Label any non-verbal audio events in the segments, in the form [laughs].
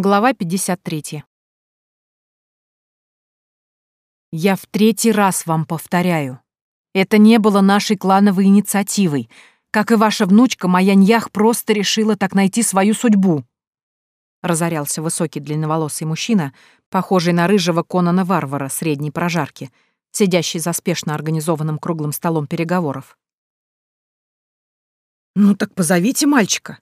Глава 53. «Я в третий раз вам повторяю. Это не было нашей клановой инициативой. Как и ваша внучка, моя ньях просто решила так найти свою судьбу». Разорялся высокий длинноволосый мужчина, похожий на рыжего Конана-варвара средней прожарки, сидящий за спешно организованным круглым столом переговоров. «Ну так позовите мальчика»,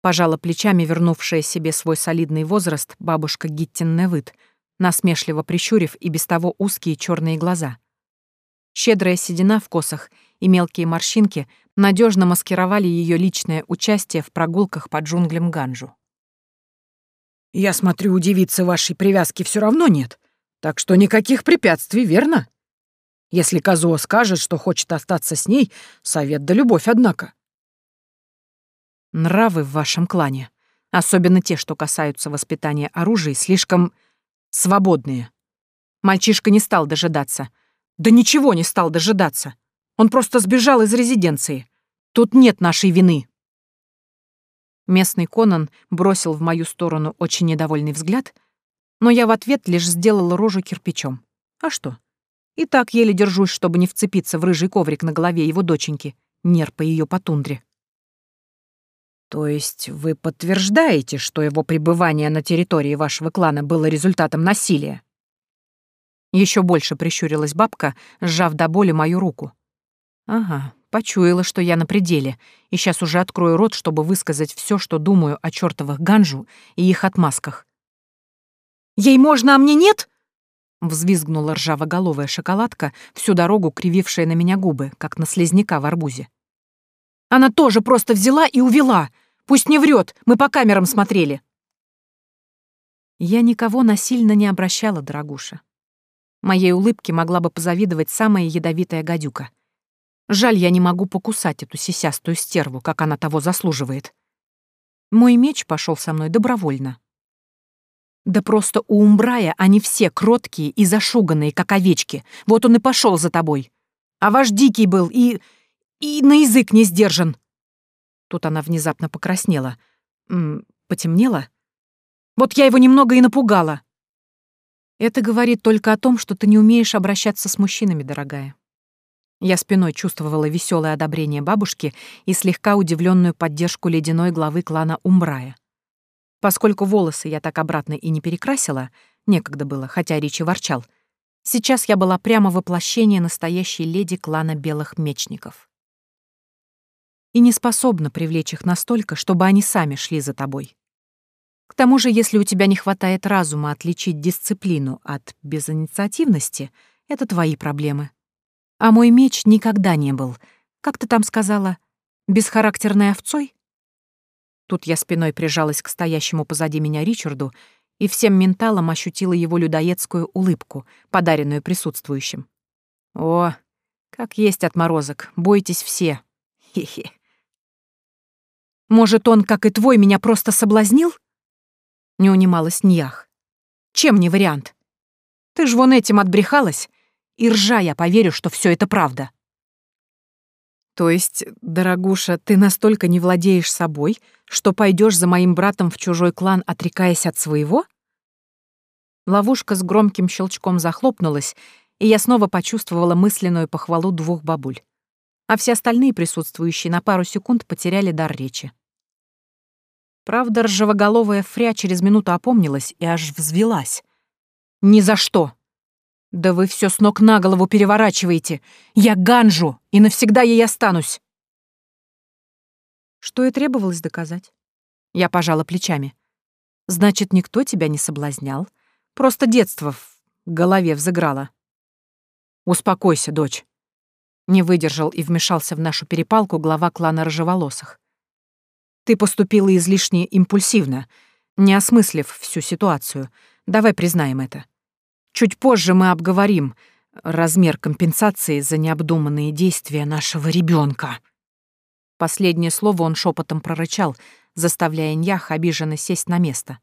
Пожала плечами вернувшая себе свой солидный возраст бабушка Гиттин Невыт, насмешливо прищурив и без того узкие черные глаза. Щедрая седина в косах и мелкие морщинки надежно маскировали ее личное участие в прогулках по джунглям Ганжу. «Я смотрю, удивиться вашей привязки все равно нет, так что никаких препятствий, верно? Если Казуо скажет, что хочет остаться с ней, совет да любовь, однако. Нравы в вашем клане, особенно те, что касаются воспитания оружия, слишком свободные. Мальчишка не стал дожидаться. Да ничего не стал дожидаться. Он просто сбежал из резиденции. Тут нет нашей вины. Местный Конан бросил в мою сторону очень недовольный взгляд, но я в ответ лишь сделала рожу кирпичом. А что? И так еле держусь, чтобы не вцепиться в рыжий коврик на голове его доченьки, нерпа ее по тундре. То есть вы подтверждаете, что его пребывание на территории вашего клана было результатом насилия? Еще больше прищурилась бабка, сжав до боли мою руку. Ага, почуяла, что я на пределе, и сейчас уже открою рот, чтобы высказать все, что думаю о чертовых Ганжу и их отмазках. «Ей можно, а мне нет?» Взвизгнула ржавоголовая шоколадка, всю дорогу кривившая на меня губы, как на слезняка в арбузе. Она тоже просто взяла и увела. Пусть не врет, мы по камерам смотрели. Я никого насильно не обращала, дорогуша. Моей улыбке могла бы позавидовать самая ядовитая гадюка. Жаль, я не могу покусать эту сисястую стерву, как она того заслуживает. Мой меч пошел со мной добровольно. Да просто у Умбрая они все кроткие и зашуганные, как овечки. Вот он и пошел за тобой. А ваш дикий был и и на язык не сдержан». Тут она внезапно покраснела. М -м, потемнела. «Вот я его немного и напугала». «Это говорит только о том, что ты не умеешь обращаться с мужчинами, дорогая». Я спиной чувствовала веселое одобрение бабушки и слегка удивленную поддержку ледяной главы клана Умбрая. Поскольку волосы я так обратно и не перекрасила, некогда было, хотя Ричи ворчал, сейчас я была прямо воплощение настоящей леди клана Белых Мечников и не способна привлечь их настолько, чтобы они сами шли за тобой. К тому же, если у тебя не хватает разума отличить дисциплину от безинициативности, это твои проблемы. А мой меч никогда не был, как ты там сказала, бесхарактерной овцой? Тут я спиной прижалась к стоящему позади меня Ричарду и всем менталом ощутила его людоедскую улыбку, подаренную присутствующим. О, как есть отморозок, бойтесь все. [laughs] Хе-хе. Может, он, как и твой, меня просто соблазнил?» Не унималась Ньях. «Чем не вариант? Ты ж вон этим отбрехалась, и ржа я поверю, что все это правда». «То есть, дорогуша, ты настолько не владеешь собой, что пойдешь за моим братом в чужой клан, отрекаясь от своего?» Ловушка с громким щелчком захлопнулась, и я снова почувствовала мысленную похвалу двух бабуль а все остальные присутствующие на пару секунд потеряли дар речи. Правда, ржевоголовая фря через минуту опомнилась и аж взвелась. «Ни за что!» «Да вы все с ног на голову переворачиваете! Я ганжу, и навсегда ей останусь!» Что и требовалось доказать. Я пожала плечами. «Значит, никто тебя не соблазнял. Просто детство в голове взыграло». «Успокойся, дочь!» Не выдержал и вмешался в нашу перепалку глава клана Рожеволосых. Ты поступила излишне импульсивно, не осмыслив всю ситуацию. Давай признаем это. Чуть позже мы обговорим размер компенсации за необдуманные действия нашего ребенка. Последнее слово он шепотом прорычал, заставляя Ньях обиженно сесть на место.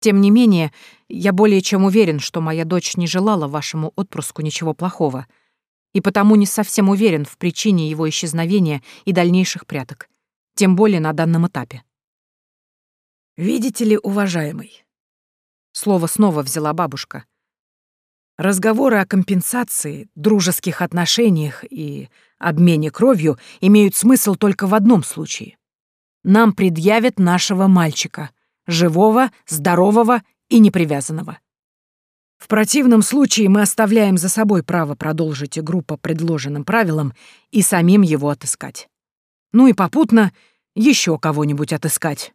Тем не менее, я более чем уверен, что моя дочь не желала вашему отпрыску ничего плохого, и потому не совсем уверен в причине его исчезновения и дальнейших пряток тем более на данном этапе. «Видите ли, уважаемый?» Слово снова взяла бабушка. «Разговоры о компенсации, дружеских отношениях и обмене кровью имеют смысл только в одном случае. Нам предъявят нашего мальчика, живого, здорового и непривязанного. В противном случае мы оставляем за собой право продолжить игру по предложенным правилам и самим его отыскать ну и попутно еще кого-нибудь отыскать.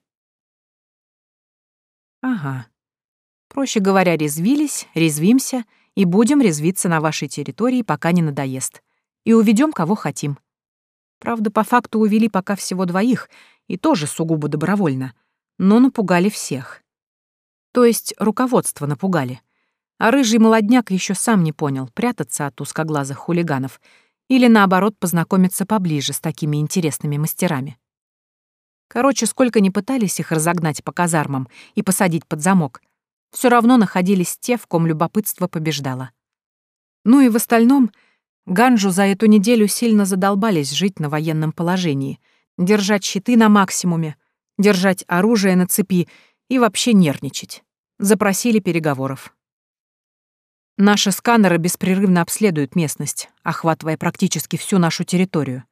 Ага. Проще говоря, резвились, резвимся и будем резвиться на вашей территории, пока не надоест. И уведем кого хотим. Правда, по факту увели пока всего двоих, и тоже сугубо добровольно, но напугали всех. То есть руководство напугали. А рыжий молодняк еще сам не понял, прятаться от узкоглазых хулиганов — или наоборот познакомиться поближе с такими интересными мастерами. Короче, сколько ни пытались их разогнать по казармам и посадить под замок, все равно находились те, в ком любопытство побеждало. Ну и в остальном, Ганжу за эту неделю сильно задолбались жить на военном положении, держать щиты на максимуме, держать оружие на цепи и вообще нервничать. Запросили переговоров. Наши сканеры беспрерывно обследуют местность, охватывая практически всю нашу территорию.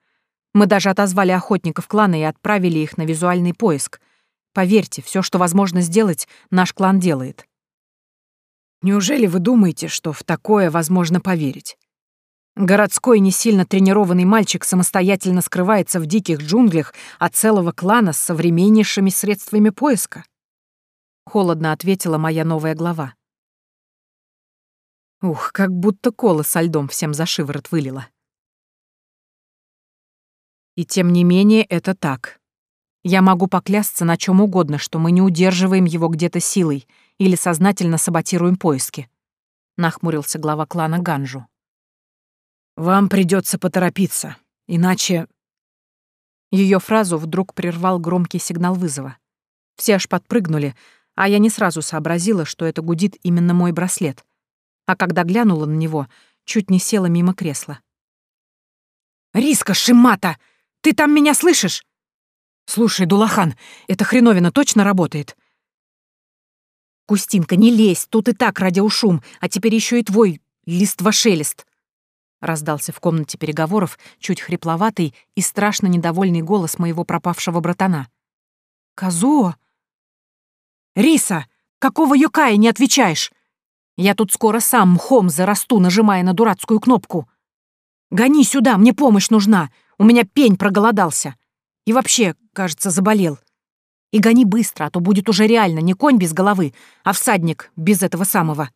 Мы даже отозвали охотников клана и отправили их на визуальный поиск. Поверьте, все, что возможно сделать, наш клан делает. Неужели вы думаете, что в такое возможно поверить? Городской не сильно тренированный мальчик самостоятельно скрывается в диких джунглях от целого клана с современнейшими средствами поиска. Холодно ответила моя новая глава. Ух, как будто кола со льдом всем за шиворот вылила. И тем не менее это так. Я могу поклясться на чем угодно, что мы не удерживаем его где-то силой или сознательно саботируем поиски. Нахмурился глава клана Ганжу. «Вам придется поторопиться, иначе...» Ее фразу вдруг прервал громкий сигнал вызова. Все аж подпрыгнули, а я не сразу сообразила, что это гудит именно мой браслет — а когда глянула на него, чуть не села мимо кресла. «Риска Шимата! Ты там меня слышишь?» «Слушай, Дулахан, эта хреновина точно работает?» «Кустинка, не лезь, тут и так радиошум, а теперь еще и твой листвашельст. Раздался в комнате переговоров чуть хрипловатый и страшно недовольный голос моего пропавшего братана. «Казуо!» «Риса, какого юкая не отвечаешь?» Я тут скоро сам мхом зарасту, нажимая на дурацкую кнопку. Гони сюда, мне помощь нужна. У меня пень проголодался. И вообще, кажется, заболел. И гони быстро, а то будет уже реально не конь без головы, а всадник без этого самого.